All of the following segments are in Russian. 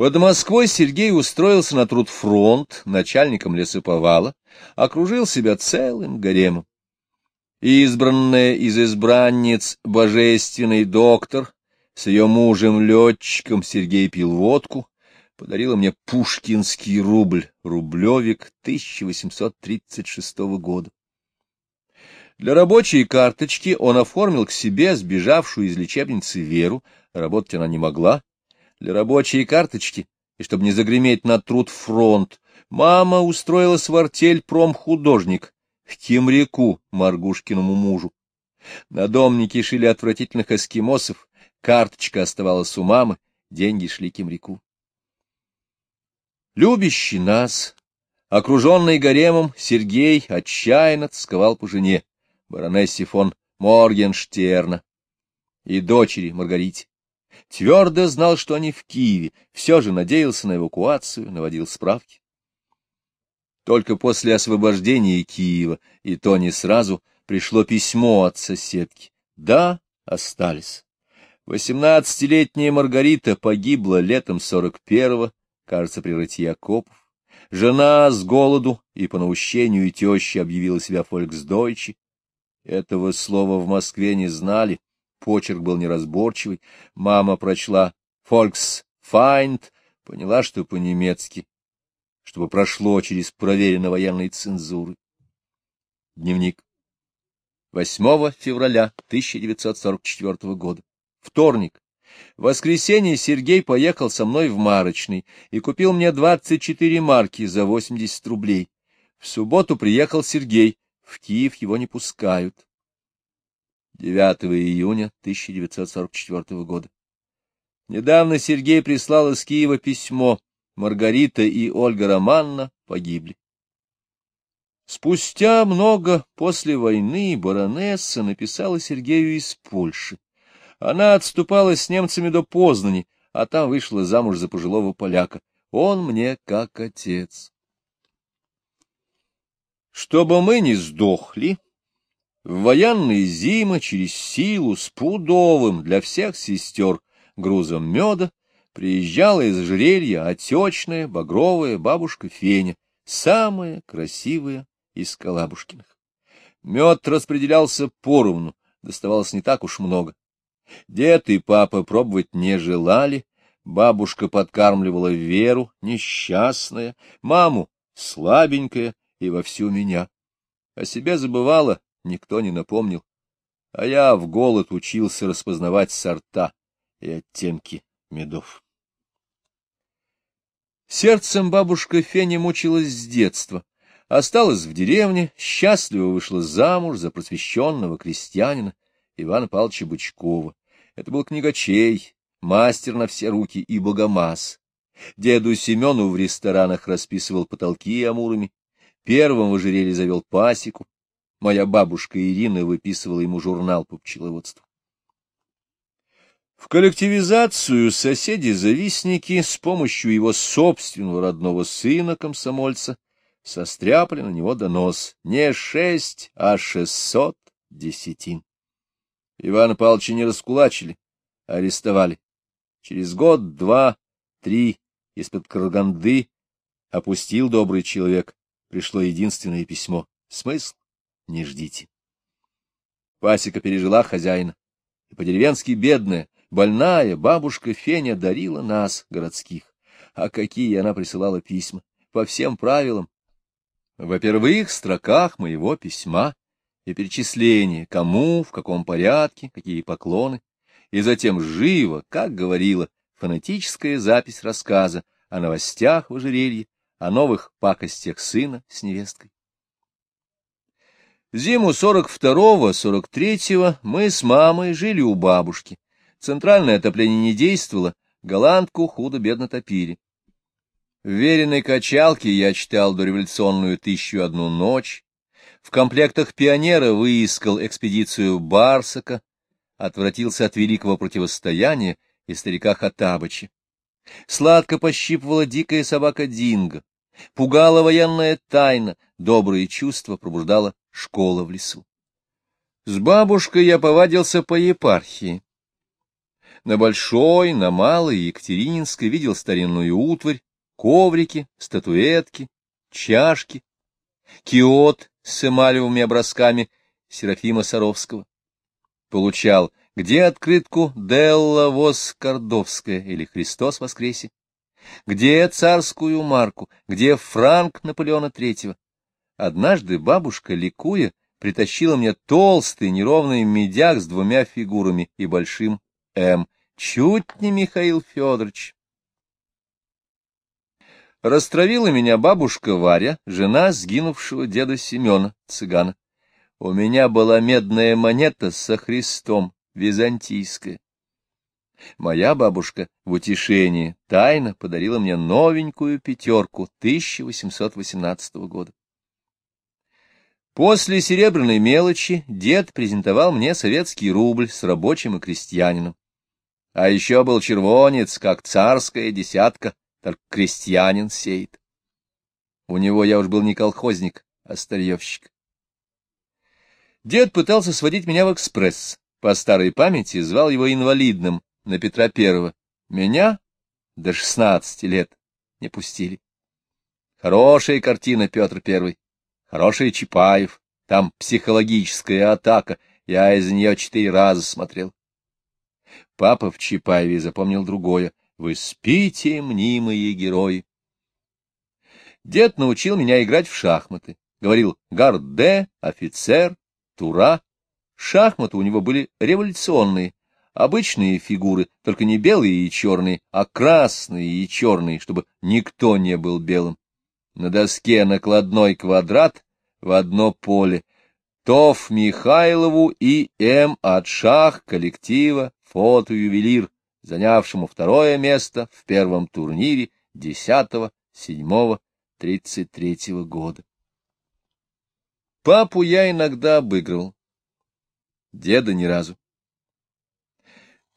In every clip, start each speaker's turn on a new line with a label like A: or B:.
A: Под Москвой Сергей устроился на трудфронт начальником лесоповала, окружил себя целым гаремом. Избранная из избранниц божественный доктор с ее мужем-летчиком Сергей пил водку, подарила мне пушкинский рубль, рублевик 1836 года. Для рабочей карточки он оформил к себе сбежавшую из лечебницы Веру, работать она не могла. Для рабочей карточки, и чтобы не загреметь на труд фронт, мама устроилась в артель промхудожник к Кимряку, Маргушкиному мужу. На домнике шили отвратительных эскимосов, карточка оставалась у мамы, деньги шли Кимряку. Любящий нас, окруженный гаремом, Сергей отчаянно тосковал по жене баронессе фон Моргенштерна и дочери Маргарите. Твердо знал, что они в Киеве, все же надеялся на эвакуацию, наводил справки. Только после освобождения Киева, и то не сразу, пришло письмо от соседки. Да, остались. Восемнадцатилетняя Маргарита погибла летом сорок первого, кажется, при рытье окопов. Жена с голоду и по наущению тещи объявила себя фольксдойче, этого слова в Москве не знали, почерк был неразборчивый. Мама прочла «Volksfeind», поняла, что по-немецки, чтобы прошло через проверенные военной цензуры. Дневник. 8 февраля 1944 года. Вторник. В воскресенье Сергей поехал со мной в Марочный и купил мне 24 марки за 80 рублей. В субботу приехал Сергей, в Киев его не пускают. 9 июня 1944 года. Недавно Сергей прислал из Киева письмо. Маргарита и Ольга Романна погибли. Спустя много после войны баронесса написала Сергею из Польши. Она отступала с немцами до Познани, а там вышла замуж за пожилого поляка. Он мне как отец. Чтобы мы не сдохли, в военные зимы через силу с пудовым для всех сестер грузом меда приезжала из ожерелья отечная багровая бабушка Феня, самая красивая из Калабушкиных. Мед распределялся поровну, доставалось не так уж много. Дед и папа пробовать не желали, бабушка подкармливала Веру, несчастная, маму, слабенькая, и вовсю меня. О себе забывала, никто не напомнил, а я в голод учился распознавать сорта и оттенки медов. Сердцем бабушка Феня мучилась с детства, осталась в деревне, счастливо вышла замуж за просвещенного крестьянина Ивана Павловича Бычкова. Это был книгачей, мастер на все руки и богомаз. Деду Семену в ресторанах расписывал потолки амурами, Первым в ожерелье завел пасеку. Моя бабушка Ирина выписывала ему журнал по пчеловодству. В коллективизацию соседи-завистники с помощью его собственного родного сына-комсомольца состряпали на него донос не шесть, а шестьсот десятин. Ивана Павловича не раскулачили, а арестовали. Через год, два, три из-под Караганды опустил добрый человек пришло единственное письмо. Смысл? Не ждите. Пасека пережила хозяина. И по-деревенски бедная, больная бабушка Феня дарила нас, городских. А какие она присылала письма! По всем правилам. Во первых строках моего письма и перечисление, кому, в каком порядке, какие поклоны, и затем живо, как говорила, фонетическая запись рассказа о новостях в ожерелье, о новых пакостях сына с невесткой. Зиму 42-43 мы с мамой жили у бабушки. Центральное отопление не действовало, голландку худо-бедно топили. В веренной качалке я читал дореволюционную «Тысячу одну ночь», в комплектах пионера выискал экспедицию Барсака, отвратился от великого противостояния и старика Хатабыча. Сладко пощипывала дикая собака Динго. Пугала военная тайна, добрые чувства пробуждала школа в лесу. С бабушкой я повадился по епархии. На Большой, на Малой Екатерининской видел старинную утварь, коврики, статуэтки, чашки, киот с эмалевыми образками Серафима Саровского. Получал где открытку Делла Вос Кордовская или Христос воскресе, где царскую марку, где франк Наполеона Третьего. Однажды бабушка, ликуя, притащила мне толстый неровный медяк с двумя фигурами и большим «М». Чуть не Михаил Федорович. Растравила меня бабушка Варя, жена сгинувшего деда Семена, цыгана. У меня была медная монета со Христом, византийская. Моя бабушка в утешении тайно подарила мне новенькую пятерку 1818 года. После серебряной мелочи дед презентовал мне советский рубль с рабочим и крестьянином. А еще был червонец, как царская десятка, только крестьянин сеет. У него я уж был не колхозник, а старьевщик. Дед пытался сводить меня в экспресс. По старой памяти звал его инвалидным на Петра Первого. Меня до шестнадцати лет не пустили. Хорошая картина, Петр Первый. Хороший Чапаев. Там психологическая атака. Я из нее четыре раза смотрел. Папа в Чапаеве запомнил другое. Вы спите, мнимые герои. Дед научил меня играть в шахматы. Говорил «гарде», «офицер», «тура». Шахматы у него были революционные, обычные фигуры, только не белые и черные, а красные и черные, чтобы никто не был белым. На доске накладной квадрат в одно поле. ТОВ Михайлову и М. от шах коллектива «Фотоювелир», занявшему второе место в первом турнире 10-7-33 года. Папу я иногда обыгрывал, деда ни разу.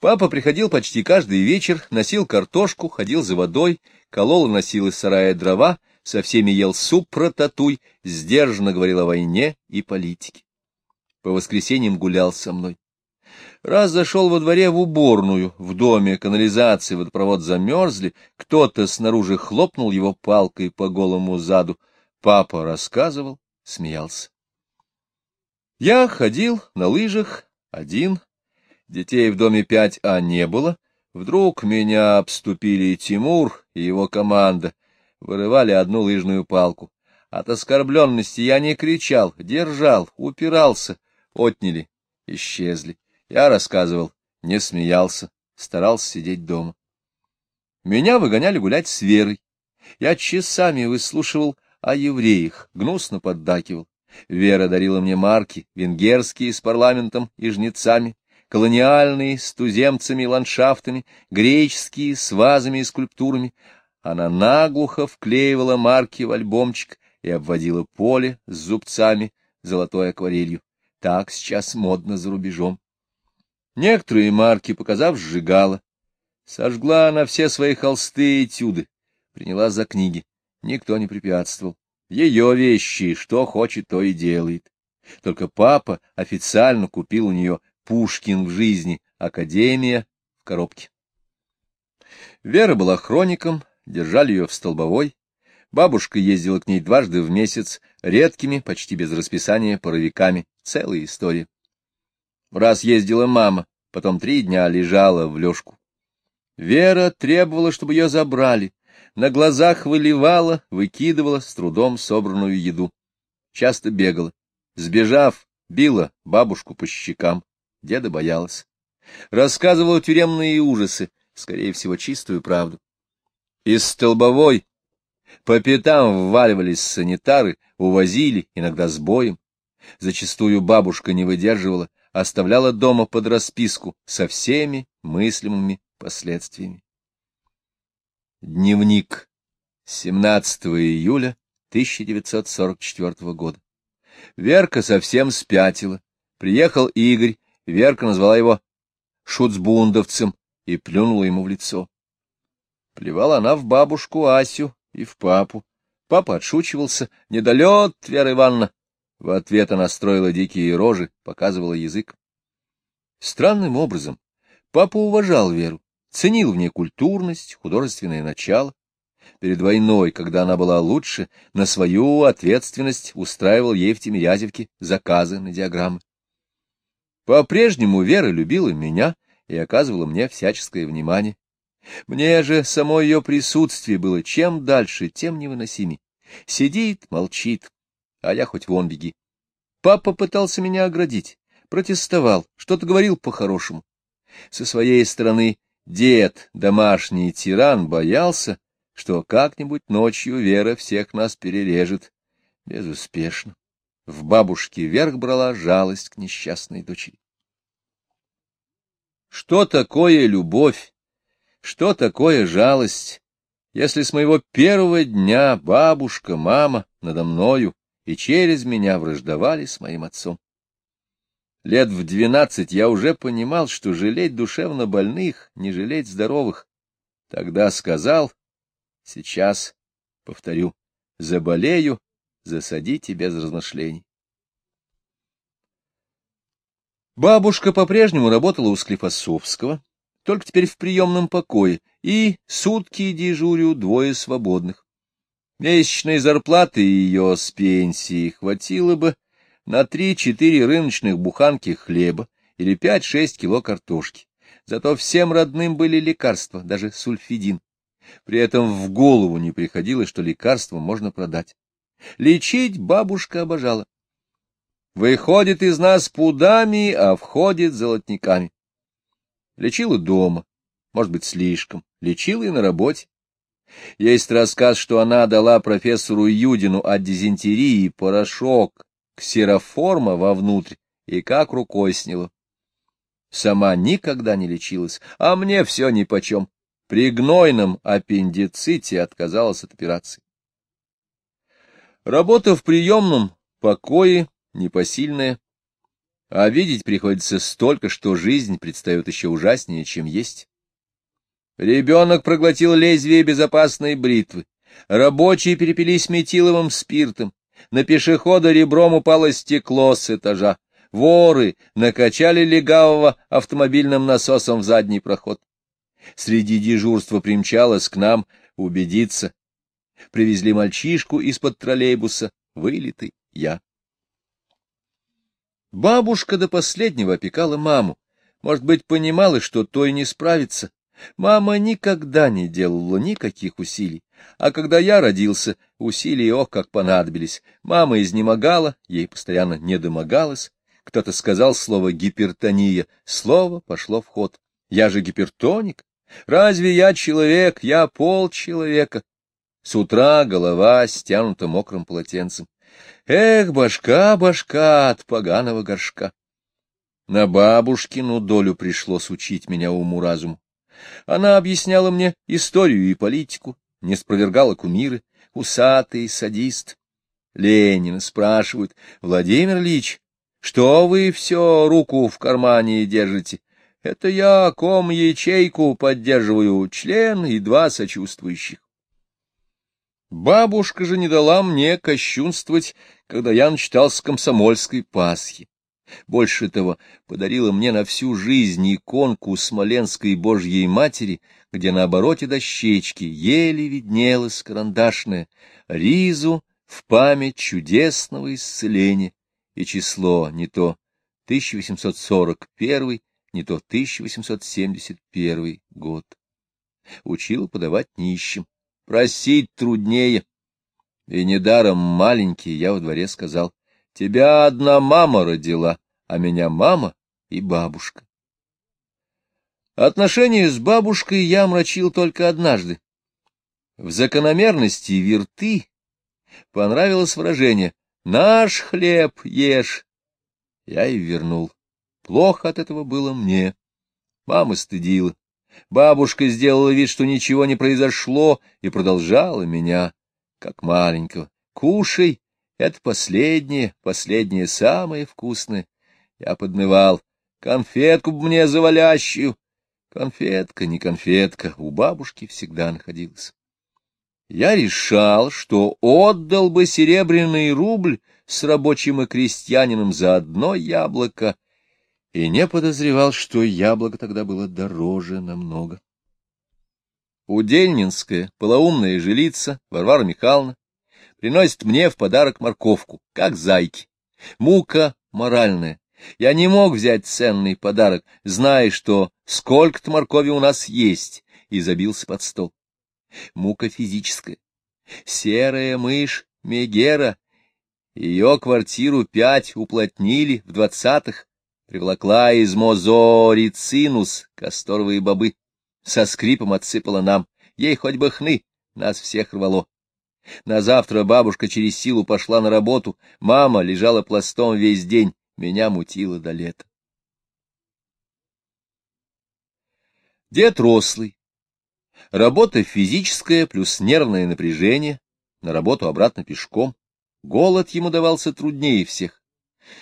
A: Папа приходил почти каждый вечер, носил картошку, ходил за водой, колол и носил из сарая дрова, со всеми ел суп про татуй, сдержанно говорил о войне и политике. По воскресеньям гулял со мной. Раз зашел во дворе в уборную, в доме канализации водопровод замерзли, кто-то снаружи хлопнул его палкой по голому заду. Папа рассказывал, смеялся. Я ходил на лыжах один, детей в доме пять, а не было. Вдруг меня обступили Тимур и его команда, вырывали одну лыжную палку. От оскорбленности я не кричал, держал, упирался, отняли, исчезли. Я рассказывал, не смеялся, старался сидеть дома. Меня выгоняли гулять с Верой. Я часами выслушивал о евреях, гнусно поддакивал. Вера дарила мне марки, венгерские с парламентом и жнецами, колониальные с туземцами и ландшафтами, греческие с вазами и скульптурами. Она наглухо вклеивала марки в альбомчик и обводила поле с зубцами золотой акварелью. Так сейчас модно за рубежом. Некоторые марки, показав, сжигала. Сожгла она все свои холсты и этюды, приняла за книги. Никто не препятствовал. Ее вещи, что хочет, то и делает. Только папа официально купил у нее Пушкин в жизни, Академия в коробке. Вера была хроником, держали ее в столбовой. Бабушка ездила к ней дважды в месяц, редкими, почти без расписания, паровиками. Целая история. Раз ездила мама, потом три дня лежала в лёжку. Вера требовала, чтобы ее забрали, на глазах выливала, выкидывала с трудом собранную еду. Часто бегала. Сбежав, била бабушку по щекам. Деда боялась. Рассказывала тюремные ужасы, скорее всего, чистую правду. Из столбовой по пятам вваливались санитары, увозили, иногда с боем. Зачастую бабушка не выдерживала, оставляла дома под расписку со всеми мыслимыми последствиями. Дневник. 17 июля 1944 года. Верка совсем спятила. Приехал Игорь, Верка назвала его шуцбундовцем и плюнула ему в лицо. Плевала она в бабушку Асю и в папу. Папа отшучивался. «Недолет, Вера Ивановна!» В ответ она строила дикие рожи, показывала язык. Странным образом Папа уважал Веру, ценил в ней культурность, художественное начало. Перед войной, когда она была лучше, на свою ответственность устраивал ей в Тимирязевке заказы на диаграммы. По-прежнему Вера любила меня и оказывала мне всяческое внимание. Мне же само ее присутствие было чем дальше, тем невыносимей. Сидит, молчит, а я хоть вон беги. Папа пытался меня оградить, протестовал, что-то говорил по-хорошему. Со своей стороны дед, домашний тиран, боялся, что как-нибудь ночью Вера всех нас перережет. Безуспешно. В бабушке верх брала жалость к несчастной дочери. Что такое любовь? Что такое жалость? Если с моего первого дня бабушка, мама надо мною и через меня враждовали с моим отцом. Лет в двенадцать я уже понимал, что жалеть душевно больных, не жалеть здоровых. Тогда сказал, сейчас повторю, заболею, засадите без размышлений. Бабушка по-прежнему работала у Склифосовского, только теперь в приемном покое, и сутки дежурю двое свободных. Месячной зарплаты ее с пенсии хватило бы на три-четыре рыночных буханки хлеба или пять-шесть кило картошки. Зато всем родным были лекарства, даже сульфидин. При этом в голову не приходило, что лекарство можно продать. Лечить бабушка обожала. Выходит из нас пудами, а входит золотниками. Лечила дома, может быть, слишком. Лечила и на работе. Есть рассказ, что она дала профессору Юдину от дизентерии порошок ксероформа вовнутрь и как рукой сняло. Сама никогда не лечилась, а мне все нипочем. При гнойном аппендиците отказалась от операции. Работа в приемном покое непосильная, а видеть приходится столько, что жизнь предстает еще ужаснее, чем есть. Ребенок проглотил лезвие безопасной бритвы, рабочие перепились метиловым спиртом, на пешехода ребром упало стекло с этажа. Воры накачали легавого автомобильным насосом в задний проход. Среди дежурства примчалась к нам убедиться. Привезли мальчишку из-под троллейбуса, вылитый я. Бабушка до последнего опекала маму. Может быть, понимала, что той не справится. Мама никогда не делала никаких усилий. А когда я родился, усилия, ох, как понадобились. Мама изнемогала, ей постоянно не домогалась. Кто-то сказал слово «гипертония», слово пошло в ход. Я же гипертоник. Разве я человек? Я полчеловека. С утра голова стянута мокрым полотенцем. Эх, башка, башка от поганого горшка. На бабушкину долю пришлось учить меня уму-разуму. Она объясняла мне историю и политику, не спровергала кумиры, усатый садист. Ленина спрашивают, Владимир Ильич, что вы все руку в кармане держите? Это я ком ячейку поддерживаю, член и два сочувствующих. Бабушка же не дала мне кощунствовать, когда я начитался комсомольской Пасхи. Больше того, подарила мне на всю жизнь иконку Смоленской Божьей Матери, где на обороте дощечки еле виднелась карандашная ризу в память чудесного исцеления, и число не то 1841, не то 1871 год. Учила подавать нищим, просить труднее. И недаром маленький я во дворе сказал, тебя одна мама родила, а меня мама и бабушка. Отношения с бабушкой я омрачил только однажды. В закономерности верты понравилось выражение «наш хлеб ешь». Я и вернул. Плохо от этого было мне. Мама стыдила. Бабушка сделала вид, что ничего не произошло, и продолжала меня, как маленького. «Кушай, это последнее, последнее самое вкусное». Я подмывал. Конфетку мне завалящую. Конфетка, не конфетка, у бабушки всегда находилась. Я решал, что отдал бы серебряный рубль с рабочим и крестьянином за одно яблоко, и не подозревал, что яблоко тогда было дороже намного. Удельнинская, полоумная жилица Варвара Михайловна приносит мне в подарок морковку, как зайки. Мука моральная. Я не мог взять ценный подарок, зная, что сколько-то моркови у нас есть, и забился под стол. Мука физическая. Серая мышь Мегера. Ее квартиру пять уплотнили в двадцатых, привлекла из мозорицинус, касторовые бобы. Со скрипом отсыпала нам. Ей хоть бы хны, нас всех рвало. На завтра бабушка через силу пошла на работу, мама лежала пластом весь день, меня мутило до лета. Дед рослый. Работа физическая плюс нервное напряжение, на работу обратно пешком. Голод ему давался труднее всех.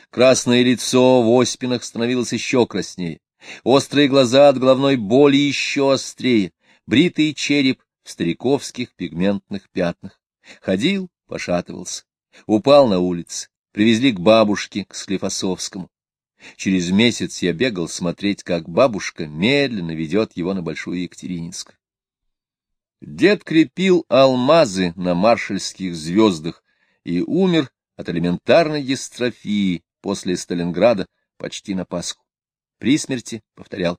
A: Красное лицо в оспинах становилось еще краснее, острые глаза от головной боли еще острее, бритый череп в стариковских пигментных пятнах. Ходил, пошатывался, упал на улице, привезли к бабушке, к Склифосовскому. Через месяц я бегал смотреть, как бабушка медленно ведет его на Большую Екатерининскую. Дед крепил алмазы на маршальских звездах и умер от элементарной дистрофии после Сталинграда почти на Пасху. При смерти повторял,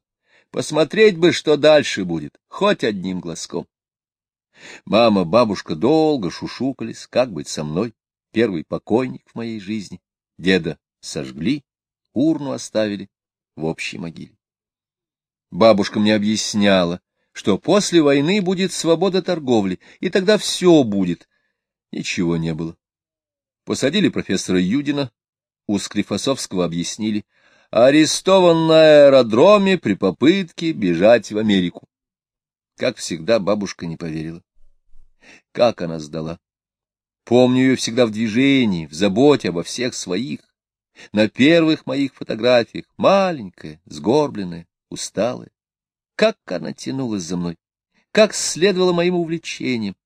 A: посмотреть бы, что дальше будет, хоть одним глазком. Мама, бабушка долго шушукались, как быть со мной, первый покойник в моей жизни. Деда сожгли, урну оставили в общей могиле. Бабушка мне объясняла, что после войны будет свобода торговли, и тогда все будет. Ничего не было. Посадили профессора Юдина, у Склифосовского объяснили, арестован на аэродроме при попытке бежать в Америку. Как всегда, бабушка не поверила. Как она сдала? Помню ее всегда в движении, в заботе обо всех своих. На первых моих фотографиях, маленькая, сгорбленная, усталая. Как она тянулась за мной, как следовала моим увлечениям.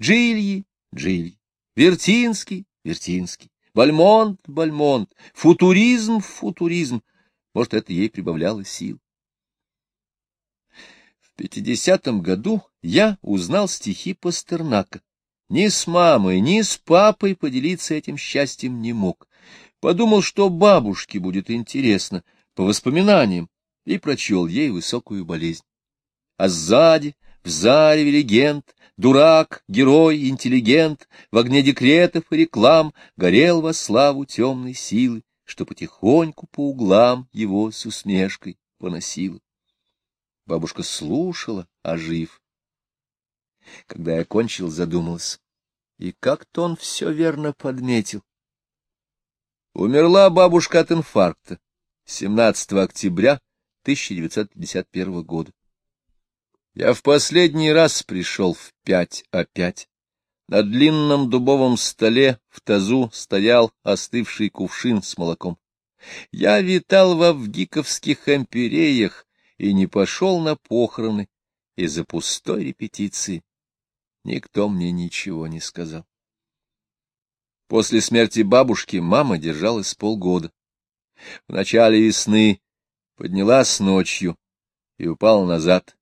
A: Джильи, Джильи, Вертинский, Вертинский, Бальмонт, Бальмонт, футуризм, футуризм. Может, это ей прибавляло сил. В пятидесятом году я узнал стихи Пастернака. Ни с мамой, ни с папой поделиться этим счастьем не мог. Подумал, что бабушке будет интересно, по воспоминаниям, и прочел ей высокую болезнь. А сзади, в зареве легенд, дурак, герой, интеллигент, в огне декретов и реклам горел во славу темной силы, что потихоньку по углам его с усмешкой поносила. Бабушка слушала, ожив. Когда я кончил, задумался. И как-то он все верно подметил. Умерла бабушка от инфаркта 17 октября 1951 года. Я в последний раз пришел в пять опять. На длинном дубовом столе в тазу стоял остывший кувшин с молоком. Я витал во вгиковских эмпиреях и не пошел на похороны из-за пустой репетиции. Никто мне ничего не сказал. После смерти бабушки мама держалась полгода. В начале весны поднялась ночью и упала назад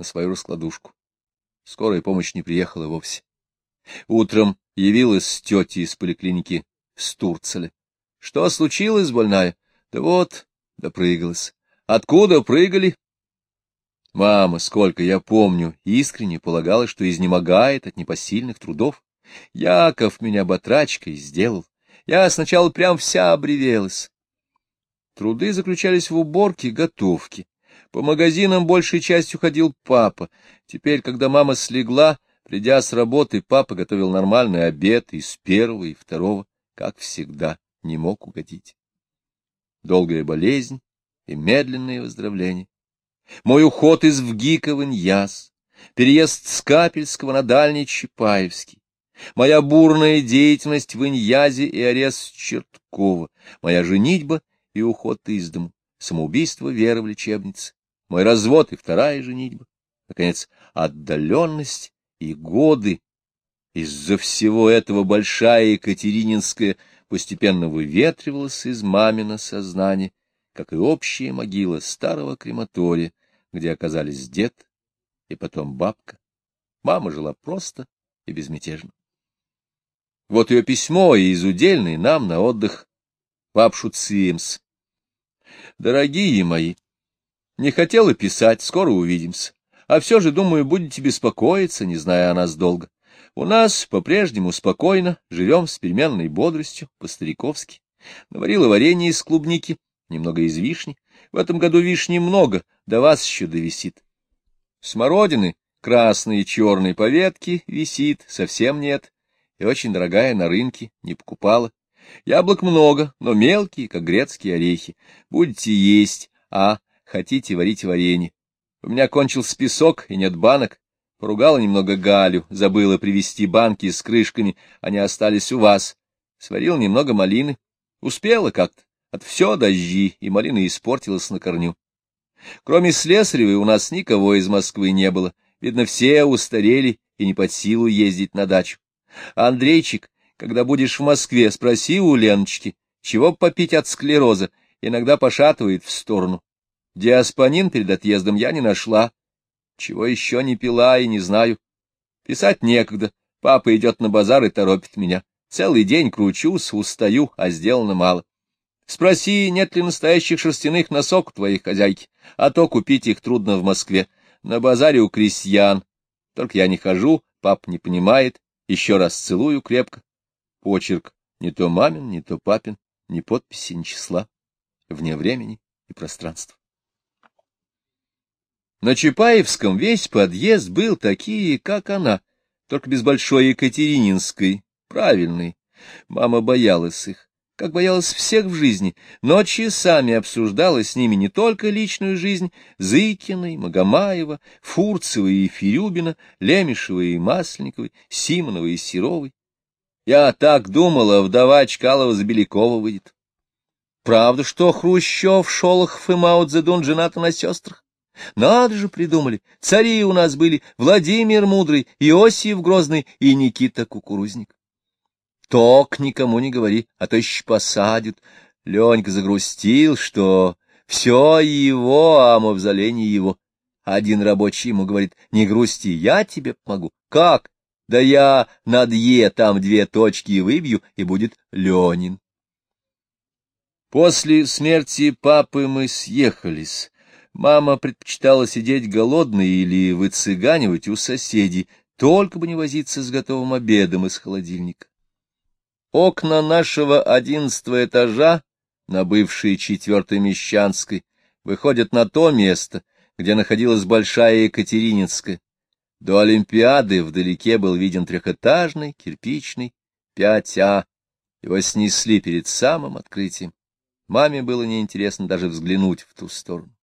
A: на свою раскладушку. Скорая помощь не приехала вовсе. Утром явилась тетя из поликлиники в Стурцеле. Что случилось, больная? Да вот, допрыгалась. Откуда прыгали? Мама, сколько я помню, искренне полагала, что изнемогает от непосильных трудов. Яков меня батрачкой сделал. Я сначала прям вся обревелась. Труды заключались в уборке, готовке. По магазинам большей частью ходил папа. Теперь, когда мама слегла, придя с работы, папа готовил нормальный обед из первого и второго, как всегда, не мог угодить. Долгая болезнь и медленное выздоровление мой уход из ВГИКа в Иньяс, переезд с Капельского на Дальний Чапаевский, моя бурная деятельность в Иньязе и арест Черткова, моя женитьба и уход из дому, самоубийство Веры в лечебнице, мой развод и вторая женитьба, наконец, отдаленность и годы. Из-за всего этого большая Екатерининская постепенно выветривалась из мамина сознания, как и общая могила старого крематория, где оказались дед и потом бабка. Мама жила просто и безмятежно. Вот ее письмо из удельной нам на отдых в Апшуцимс. Дорогие мои, не хотела писать, скоро увидимся. А все же, думаю, будете беспокоиться, не зная о нас долго. У нас по-прежнему спокойно, живем с переменной бодростью, по-стариковски. Наварила варенье из клубники, немного из вишни. В этом году вишни много, до вас еще довисит. Смородины, красные и черные по ветке, висит, совсем нет. И очень дорогая на рынке, не покупала. Яблок много, но мелкие, как грецкие орехи. Будете есть, а хотите варить варенье. У меня кончился песок и нет банок. Поругала немного Галю, забыла привезти банки с крышками, они остались у вас. Сварил немного малины. Успела как-то. От все дожди, и малина испортилась на корню. Кроме Слесаревой у нас никого из Москвы не было. Видно, все устарели и не под силу ездить на дачу. Андрейчик, когда будешь в Москве, спроси у Леночки, чего попить от склероза, иногда пошатывает в сторону. Диаспонин перед отъездом я не нашла. Чего еще не пила и не знаю. Писать некогда. Папа идет на базар и торопит меня. Целый день кручусь, устаю, а сделано мало. Спроси, нет ли настоящих шерстяных носок у твоей хозяйки, а то купить их трудно в Москве. На базаре у крестьян. Только я не хожу, пап не понимает. Еще раз целую крепко. Почерк не то мамин, не то папин, ни подписи, ни числа, вне времени и пространства. На Чапаевском весь подъезд был такие, как она, только без большой Екатерининской, правильной. Мама боялась их, как боялась всех в жизни, но часами обсуждала с ними не только личную жизнь Зыкиной, Магомаева, Фурцева и Фирюбина, Лемешева и Масленниковой, Симонова и Серовой, я так думала, вдова Чкалова-Забелякова выйдет. Правда, что Хрущев, Шолохов и Мао Цзэдун женаты на сестрах? Надо же придумали. Цари у нас были Владимир Мудрый, Иосиф Грозный и Никита Кукурузник. Ток никому не говори, а то еще посадят. Ленька загрустил, что все его, а мавзолей не его. Один рабочий ему говорит, не грусти, я тебе помогу. Как? Да я над «е» там две точки выбью, и будет Ленин. После смерти папы мы съехались. Мама предпочитала сидеть голодной или выцыганивать у соседей, только бы не возиться с готовым обедом из холодильника. Окна нашего одиннадцатого этажа, на бывшей четвертой Мещанской, выходят на то место, где находилась Большая Екатерининская. До Олимпиады вдалеке был виден трехэтажный, кирпичный, 5А. Его снесли перед самым открытием. Маме было неинтересно даже взглянуть в ту сторону.